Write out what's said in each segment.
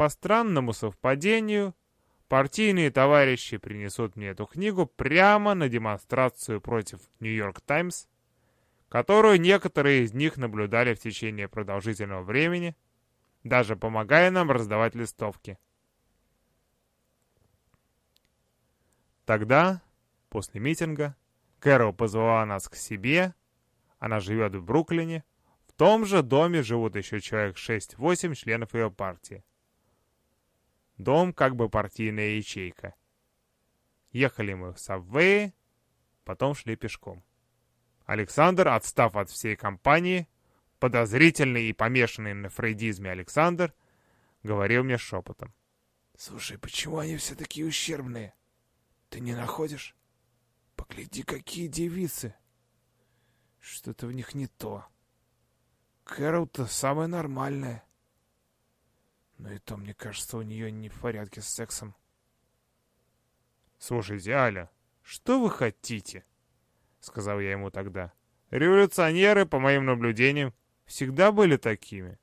по странному совпадению, партийные товарищи принесут мне эту книгу прямо на демонстрацию против «Нью-Йорк Таймс», которую некоторые из них наблюдали в течение продолжительного времени, даже помогая нам раздавать листовки. Тогда, после митинга, Кэрол позвала нас к себе, она живет в Бруклине, в том же доме живут еще человек 6-8 членов ее партии. Дом как бы партийная ячейка. Ехали мы в Сабвее, потом шли пешком. Александр, отстав от всей компании, подозрительный и помешанный на фрейдизме Александр, говорил мне шепотом. «Слушай, почему они все такие ущербные? Ты не находишь? Погляди, какие девицы! Что-то в них не то. Кэрол-то самая нормальная. Но и то, мне кажется, у нее не в порядке с сексом. «Слушайте, Аля, что вы хотите?» — сказал я ему тогда. «Революционеры, по моим наблюдениям, всегда были такими.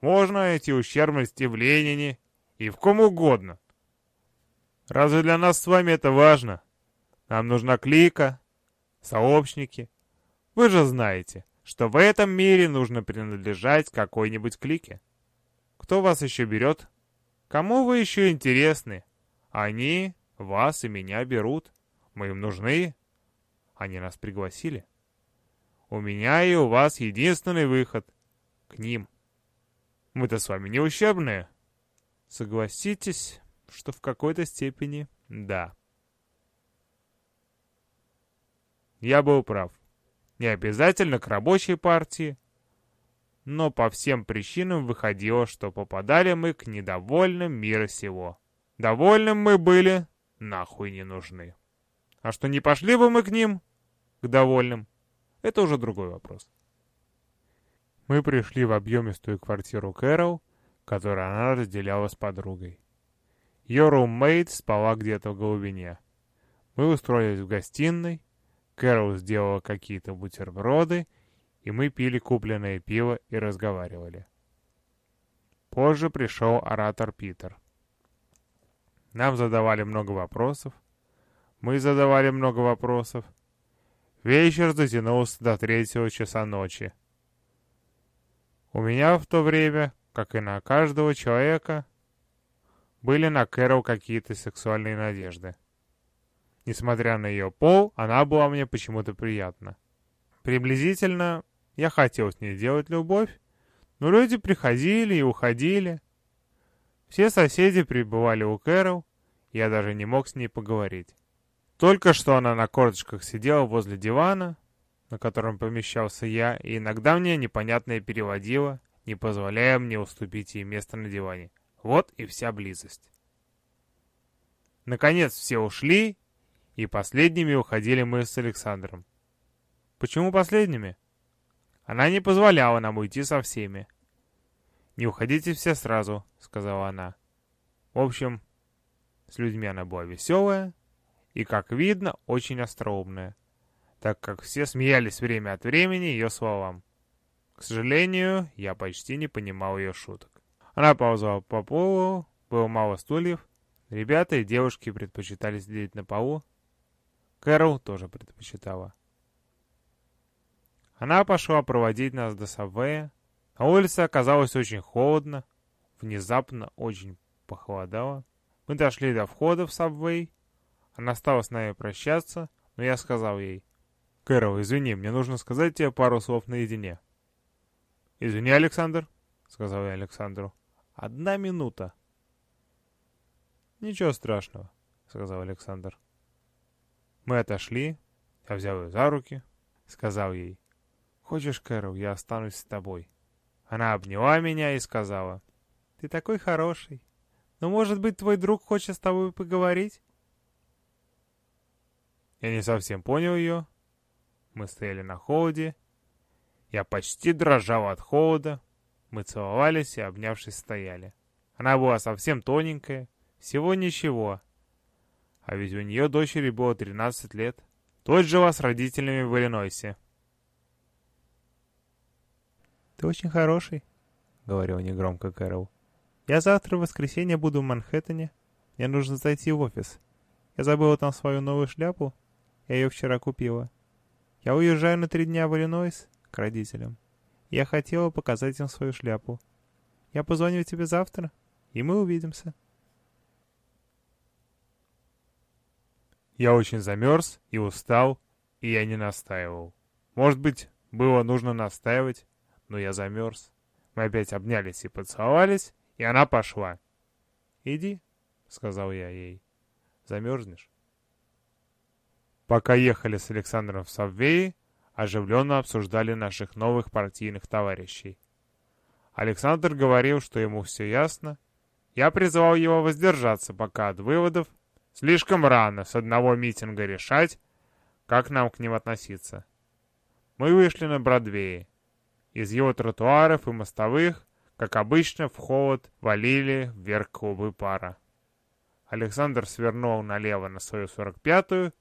Можно найти ущербности в Ленине и в ком угодно. Разве для нас с вами это важно? Нам нужна клика, сообщники. Вы же знаете, что в этом мире нужно принадлежать какой-нибудь клике. Кто вас еще берет? Кому вы еще интересны? Они вас и меня берут. Мы им нужны. Они нас пригласили. У меня и у вас единственный выход. К ним. Мы-то с вами не ущербные. Согласитесь, что в какой-то степени да. Я был прав. Не обязательно к рабочей партии, но по всем причинам выходило, что попадали мы к недовольным мира сего. Довольным мы были, нахуй не нужны. А что не пошли бы мы к ним, к довольным, это уже другой вопрос. Мы пришли в объемистую квартиру Кэрол, которую она разделяла с подругой. Ее руммейт спала где-то в глубине. Мы устроились в гостиной, Кэрол сделала какие-то бутерброды и мы пили купленное пиво и разговаривали. Позже пришел оратор Питер. Нам задавали много вопросов. Мы задавали много вопросов. Вечер затянулся до третьего часа ночи. У меня в то время, как и на каждого человека, были на Кэрол какие-то сексуальные надежды. Несмотря на ее пол, она была мне почему-то приятна. Приблизительно я хотел с ней делать любовь, но люди приходили и уходили. Все соседи прибывали у Кэрол, я даже не мог с ней поговорить. Только что она на корточках сидела возле дивана, на котором помещался я, и иногда мне непонятное переводила, не позволяя мне уступить ей место на диване. Вот и вся близость. Наконец все ушли, и последними уходили мы с Александром. Почему последними? Она не позволяла нам уйти со всеми. «Не уходите все сразу», — сказала она. В общем, с людьми она была веселая и, как видно, очень остроумная, так как все смеялись время от времени ее словам. К сожалению, я почти не понимал ее шуток. Она ползала по полу, было мало стульев. Ребята и девушки предпочитали сидеть на полу. Кэрол тоже предпочитала. Она пошла проводить нас до Саввея. На улице оказалось очень холодно. Внезапно очень похолодало. Мы дошли до входа в Сабвей. Она стала с нами прощаться, но я сказал ей. «Кэрол, извини, мне нужно сказать тебе пару слов наедине». «Извини, Александр», — сказал я Александру. «Одна минута». «Ничего страшного», — сказал Александр. Мы отошли, я взял ее за руки, сказал ей. «Хочешь, Кэрол, я останусь с тобой?» Она обняла меня и сказала, «Ты такой хороший. Но, может быть, твой друг хочет с тобой поговорить?» Я не совсем понял ее. Мы стояли на холоде. Я почти дрожал от холода. Мы целовались и, обнявшись, стояли. Она была совсем тоненькая, всего ничего. А ведь у нее дочери было 13 лет. Тот жила с родителями в Иллинойсе. «Ты очень хороший», — говорил негромко Кэрол. Я завтра в воскресенье буду в Манхэттене. Мне нужно зайти в офис. Я забыла там свою новую шляпу. Я ее вчера купила. Я уезжаю на три дня в Иллинойс к родителям. Я хотела показать им свою шляпу. Я позвоню тебе завтра, и мы увидимся. Я очень замерз и устал, и я не настаивал. Может быть, было нужно настаивать, но я замерз. Мы опять обнялись и поцеловались, и она пошла. «Иди», — сказал я ей, — «замерзнешь». Пока ехали с Александром в Сабвее, оживленно обсуждали наших новых партийных товарищей. Александр говорил, что ему все ясно. Я призывал его воздержаться пока от выводов. Слишком рано с одного митинга решать, как нам к ним относиться. Мы вышли на Бродвее. Из его тротуаров и мостовых, как обычно, в холод валили вверх клубы пара. Александр свернул налево на свою сорок пятую.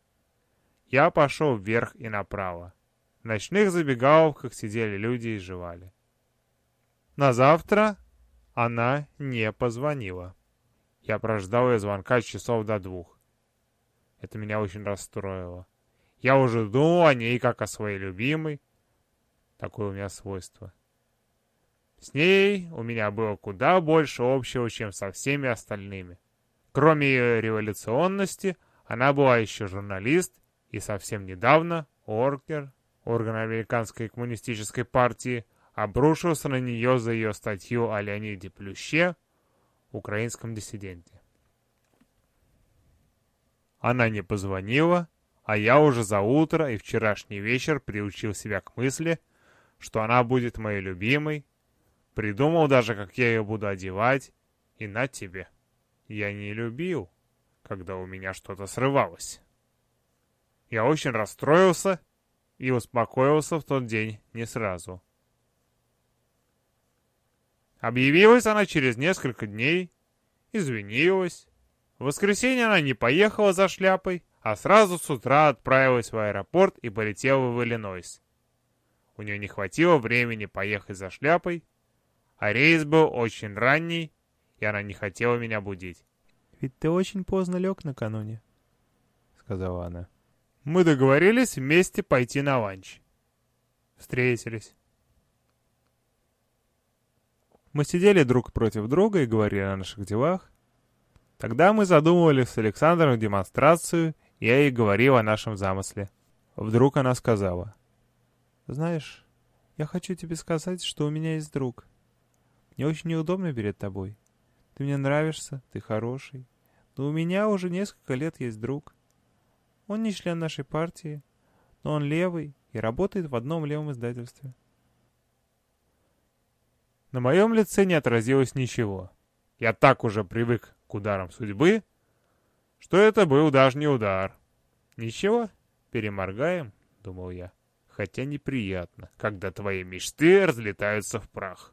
Я пошел вверх и направо. В ночных забегаловках сидели люди и жевали. На завтра она не позвонила. Я прождал ее звонка часов до двух. Это меня очень расстроило. Я уже думал о ней как о своей любимой. Такое у меня свойство. С ней у меня было куда больше общего, чем со всеми остальными. Кроме ее революционности, она была еще журналист и совсем недавно Оркер, орган Американской коммунистической партии, обрушился на нее за ее статью о Леониде Плюще, украинском диссиденте. Она не позвонила, а я уже за утро и вчерашний вечер приучил себя к мысли, что она будет моей любимой, придумал даже, как я ее буду одевать, и на тебе. Я не любил, когда у меня что-то срывалось. Я очень расстроился и успокоился в тот день не сразу. Объявилась она через несколько дней, извинилась. В воскресенье она не поехала за шляпой, а сразу с утра отправилась в аэропорт и полетела в Иллинойс. У нее не хватило времени поехать за шляпой, а рейс был очень ранний, и она не хотела меня будить. «Ведь ты очень поздно лег накануне», — сказала она. «Мы договорились вместе пойти на ланч. Встретились. Мы сидели друг против друга и говорили о наших делах. Тогда мы задумывали с Александром демонстрацию я ей говорил о нашем замысле. Вдруг она сказала. «Знаешь, я хочу тебе сказать, что у меня есть друг. Мне очень неудобно перед тобой. Ты мне нравишься, ты хороший. Но у меня уже несколько лет есть друг. Он не член нашей партии, но он левый и работает в одном левом издательстве. На моем лице не отразилось ничего. Я так уже привык к ударам судьбы, что это был даже не удар. Ничего, переморгаем, думал я. Хотя неприятно, когда твои мечты разлетаются в прах.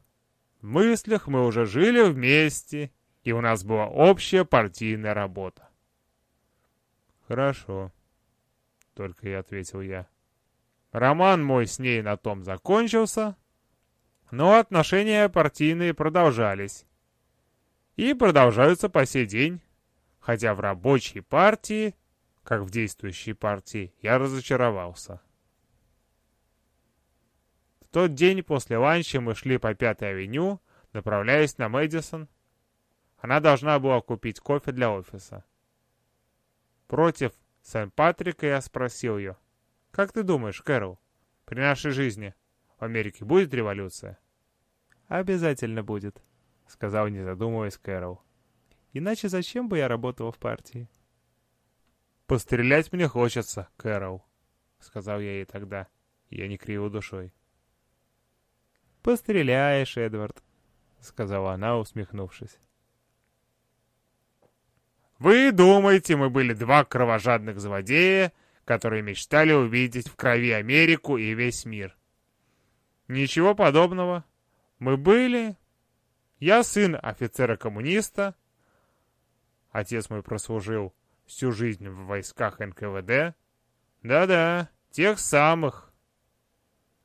В мыслях мы уже жили вместе, и у нас была общая партийная работа. Хорошо, только и ответил я. Роман мой с ней на том закончился, но отношения партийные продолжались. И продолжаются по сей день хотя в рабочей партии, как в действующей партии, я разочаровался. В тот день после ланча мы шли по Пятой авеню, направляясь на Мэдисон. Она должна была купить кофе для офиса. Против Сент-Патрика я спросил ее, «Как ты думаешь, Кэрол, при нашей жизни в Америке будет революция?» «Обязательно будет», — сказал, не задумываясь, Кэрол. Иначе зачем бы я работал в партии? «Пострелять мне хочется, Кэрол», — сказал я ей тогда. Я не криво душой. «Постреляешь, Эдвард», — сказала она, усмехнувшись. «Вы думаете, мы были два кровожадных злодея, которые мечтали увидеть в крови Америку и весь мир?» «Ничего подобного. Мы были... Я сын офицера-коммуниста, Отец мой прослужил всю жизнь в войсках НКВД. Да-да, тех самых.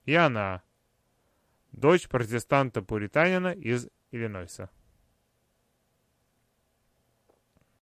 И она. Дочь протестанта-пуританина из Иллинойса.